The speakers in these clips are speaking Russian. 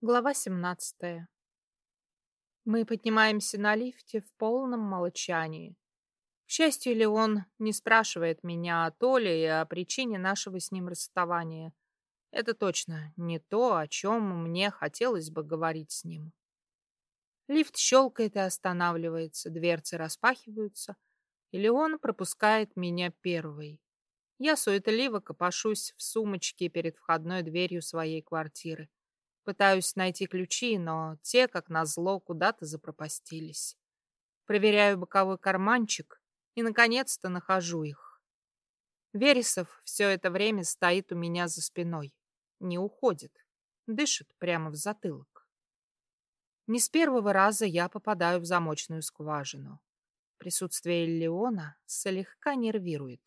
Глава 17. Мы поднимаемся на лифте в полном молчании. К счастью, Леон не спрашивает меня о Толе и о причине нашего с ним расставания. Это точно не то, о чем мне хотелось бы говорить с ним. Лифт щелкает и останавливается, дверцы распахиваются, и Леон пропускает меня первой. Я суетливо копошусь в сумочке перед входной дверью своей квартиры. Пытаюсь найти ключи, но те, как назло, куда-то запропастились. Проверяю боковой карманчик и, наконец-то, нахожу их. Вересов все это время стоит у меня за спиной. Не уходит. Дышит прямо в затылок. Не с первого раза я попадаю в замочную скважину. Присутствие Леона слегка нервирует.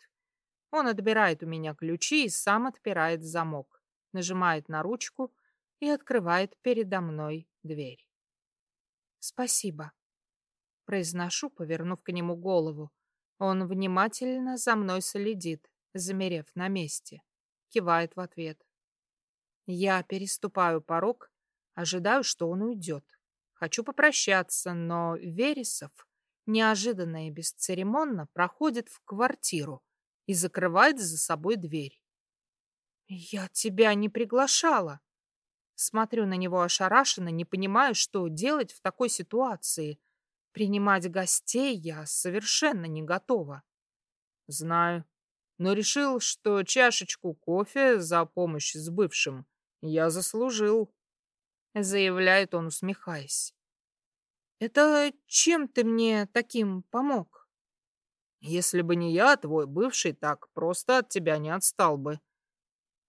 Он отбирает у меня ключи и сам отпирает замок, нажимает на ручку и открывает передо мной дверь. «Спасибо», — произношу, повернув к нему голову. Он внимательно за мной следит, замерев на месте, кивает в ответ. Я переступаю порог, ожидаю, что он уйдет. Хочу попрощаться, но Вересов неожиданно и бесцеремонно проходит в квартиру и закрывает за собой дверь. «Я тебя не приглашала!» Смотрю на него ошарашенно, не понимаю, что делать в такой ситуации. Принимать гостей я совершенно не готова. Знаю, но решил, что чашечку кофе за помощь с бывшим я заслужил. Заявляет он, усмехаясь. Это чем ты мне таким помог? Если бы не я, твой бывший так просто от тебя не отстал бы.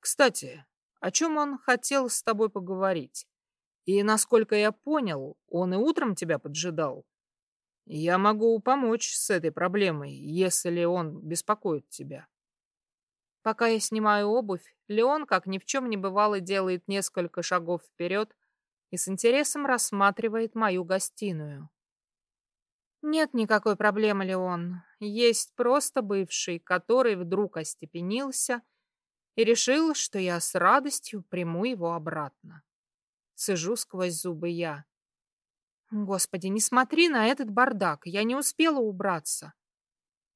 Кстати, о чем он хотел с тобой поговорить. И, насколько я понял, он и утром тебя поджидал. Я могу помочь с этой проблемой, если он беспокоит тебя. Пока я снимаю обувь, Леон, как ни в чем не бывало, делает несколько шагов вперед и с интересом рассматривает мою гостиную. Нет никакой проблемы, Леон. Есть просто бывший, который вдруг остепенился и решил, что я с радостью приму его обратно. Цежу сквозь зубы я. Господи, не смотри на этот бардак, я не успела убраться.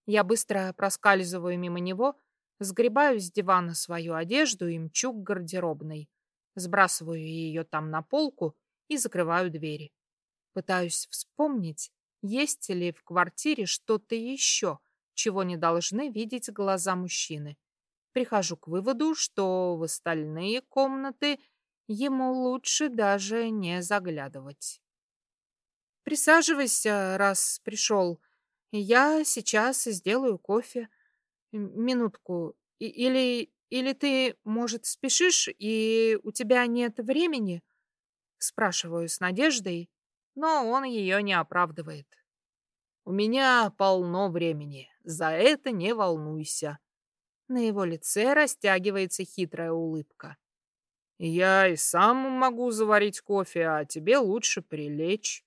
Я быстро проскальзываю мимо него, сгребаю с дивана свою одежду и мчу к гардеробной. Сбрасываю ее там на полку и закрываю двери. Пытаюсь вспомнить, есть ли в квартире что-то еще, чего не должны видеть глаза мужчины прихожу к выводу, что в остальные комнаты ему лучше даже не заглядывать. Присаживайся, раз пришел. Я сейчас сделаю кофе. Минутку. Или, или ты, может, спешишь, и у тебя нет времени? Спрашиваю с надеждой, но он ее не оправдывает. У меня полно времени, за это не волнуйся. На его лице растягивается хитрая улыбка. «Я и сам могу заварить кофе, а тебе лучше прилечь.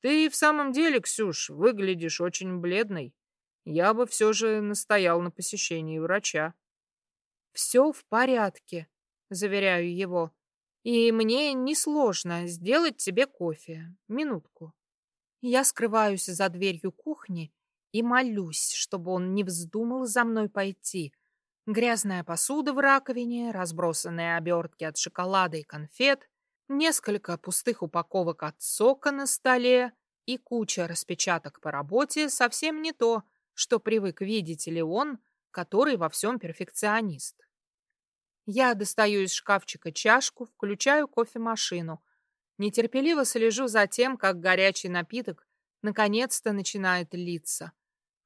Ты в самом деле, Ксюш, выглядишь очень бледной. Я бы все же настоял на посещении врача». «Все в порядке», — заверяю его. «И мне несложно сделать тебе кофе. Минутку». Я скрываюсь за дверью кухни и молюсь, чтобы он не вздумал за мной пойти, Грязная посуда в раковине, разбросанные обертки от шоколада и конфет, несколько пустых упаковок от сока на столе и куча распечаток по работе совсем не то, что привык видеть Леон, который во всем перфекционист. Я достаю из шкафчика чашку, включаю кофемашину. Нетерпеливо слежу за тем, как горячий напиток наконец-то начинает литься.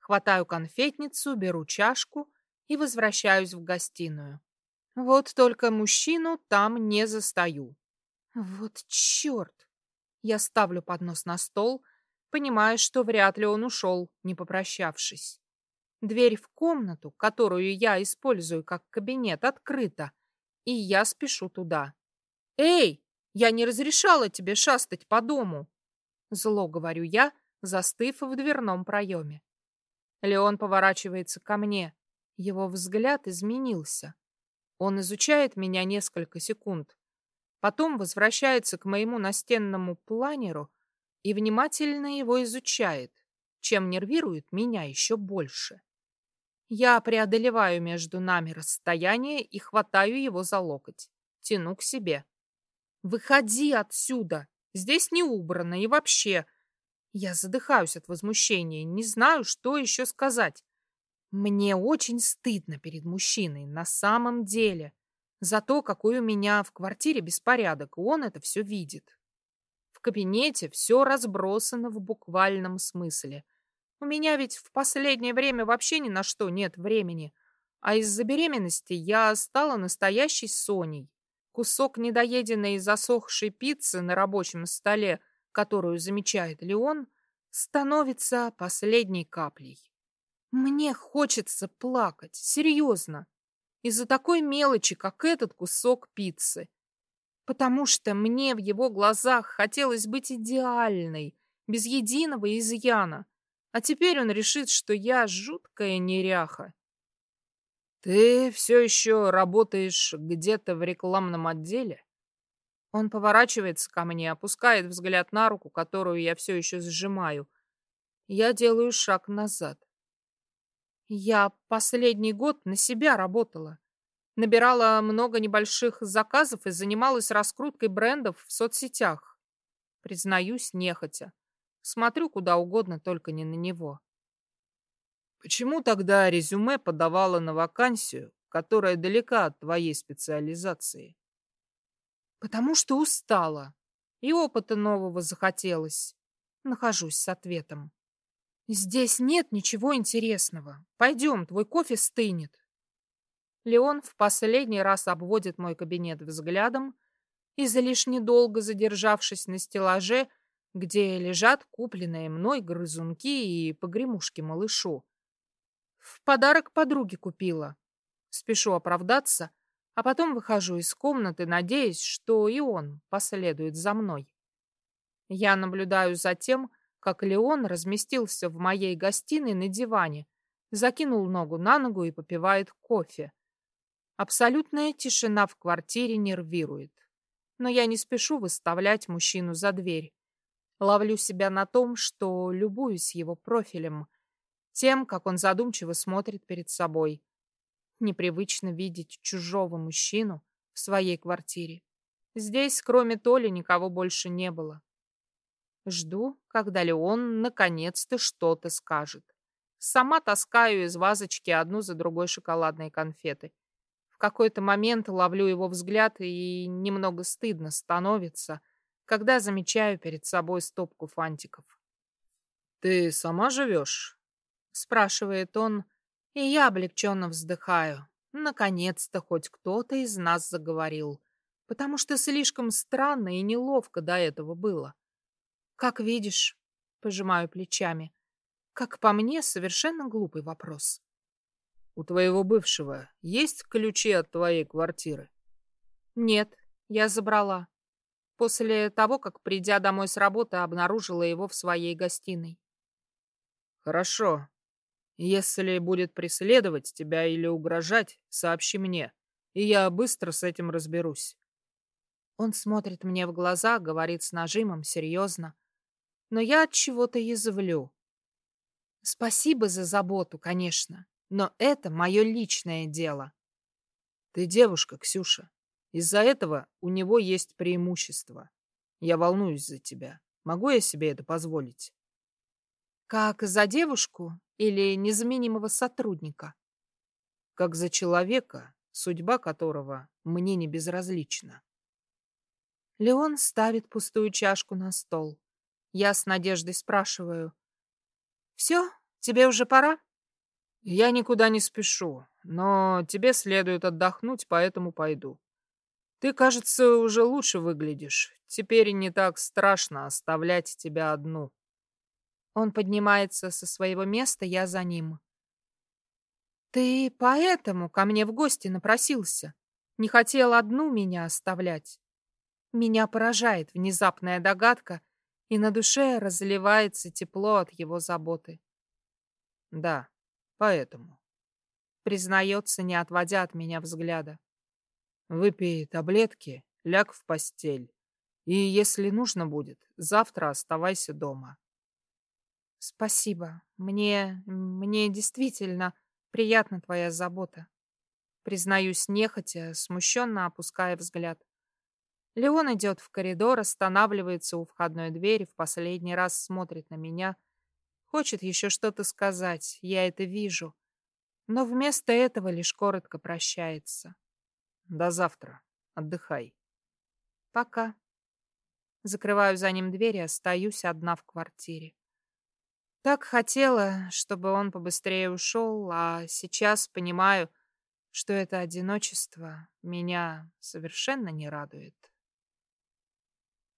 Хватаю конфетницу, беру чашку — и возвращаюсь в гостиную. Вот только мужчину там не застаю. Вот черт! Я ставлю поднос на стол, понимая, что вряд ли он ушел, не попрощавшись. Дверь в комнату, которую я использую как кабинет, открыта, и я спешу туда. «Эй, я не разрешала тебе шастать по дому!» Зло говорю я, застыв в дверном проеме. Леон поворачивается ко мне. Его взгляд изменился. Он изучает меня несколько секунд. Потом возвращается к моему настенному планеру и внимательно его изучает, чем нервирует меня еще больше. Я преодолеваю между нами расстояние и хватаю его за локоть. Тяну к себе. «Выходи отсюда! Здесь не убрано и вообще...» Я задыхаюсь от возмущения, не знаю, что еще сказать. Мне очень стыдно перед мужчиной, на самом деле, за то, какой у меня в квартире беспорядок, он это все видит. В кабинете все разбросано в буквальном смысле. У меня ведь в последнее время вообще ни на что нет времени, а из-за беременности я стала настоящей Соней. Кусок недоеденной и засохшей пиццы на рабочем столе, которую замечает Леон, становится последней каплей. Мне хочется плакать, серьезно, из-за такой мелочи, как этот кусок пиццы. Потому что мне в его глазах хотелось быть идеальной, без единого изъяна. А теперь он решит, что я жуткая неряха. Ты все еще работаешь где-то в рекламном отделе? Он поворачивается ко мне, опускает взгляд на руку, которую я все еще сжимаю. Я делаю шаг назад. Я последний год на себя работала. Набирала много небольших заказов и занималась раскруткой брендов в соцсетях. Признаюсь, нехотя. Смотрю куда угодно, только не на него. Почему тогда резюме подавала на вакансию, которая далека от твоей специализации? Потому что устала. И опыта нового захотелось. Нахожусь с ответом. Здесь нет ничего интересного. Пойдем, твой кофе стынет. Леон в последний раз обводит мой кабинет взглядом и, залишне долго задержавшись на стеллаже, где лежат купленные мной грызунки и погремушки малышу, в подарок подруге купила. Спешу оправдаться, а потом выхожу из комнаты, надеясь, что и он последует за мной. Я наблюдаю за тем, как Леон разместился в моей гостиной на диване, закинул ногу на ногу и попивает кофе. Абсолютная тишина в квартире нервирует. Но я не спешу выставлять мужчину за дверь. Ловлю себя на том, что любуюсь его профилем — тем, как он задумчиво смотрит перед собой. Непривычно видеть чужого мужчину в своей квартире. Здесь, кроме Толи, никого больше не было. Жду, когда Леон наконец-то что-то скажет. Сама таскаю из вазочки одну за другой шоколадные конфеты. В какой-то момент ловлю его взгляд и немного стыдно становится, когда замечаю перед собой стопку фантиков. «Ты сама живешь?» спрашивает он, и я облегченно вздыхаю. Наконец-то хоть кто-то из нас заговорил, потому что слишком странно и неловко до этого было. Как видишь, пожимаю плечами. Как по мне, совершенно глупый вопрос. У твоего бывшего есть ключи от твоей квартиры? Нет, я забрала. После того, как, придя домой с работы, обнаружила его в своей гостиной. Хорошо. Если будет преследовать тебя или угрожать, сообщи мне, и я быстро с этим разберусь. Он смотрит мне в глаза, говорит с нажимом, серьезно. Но я от чего-то язвлю. Спасибо за заботу, конечно, но это мое личное дело. Ты девушка, Ксюша. Из-за этого у него есть преимущество. Я волнуюсь за тебя. Могу я себе это позволить? Как за девушку или незаменимого сотрудника? Как за человека, судьба которого мне не безразлична. Леон ставит пустую чашку на стол. Я с надеждой спрашиваю. «Все? Тебе уже пора?» «Я никуда не спешу, но тебе следует отдохнуть, поэтому пойду. Ты, кажется, уже лучше выглядишь. Теперь не так страшно оставлять тебя одну». Он поднимается со своего места, я за ним. Ты поэтому ко мне в гости напросился? Не хотел одну меня оставлять? Меня поражает внезапная догадка, и на душе разливается тепло от его заботы. Да, поэтому. Признается, не отводя от меня взгляда. Выпей таблетки, ляг в постель. И если нужно будет, завтра оставайся дома. Спасибо. Мне... мне действительно приятна твоя забота. Признаюсь нехотя, смущенно опуская взгляд. Леон идет в коридор, останавливается у входной двери, в последний раз смотрит на меня. Хочет еще что-то сказать, я это вижу. Но вместо этого лишь коротко прощается. До завтра. Отдыхай. Пока. Закрываю за ним дверь и остаюсь одна в квартире. Так хотела, чтобы он побыстрее ушел, а сейчас понимаю, что это одиночество меня совершенно не радует.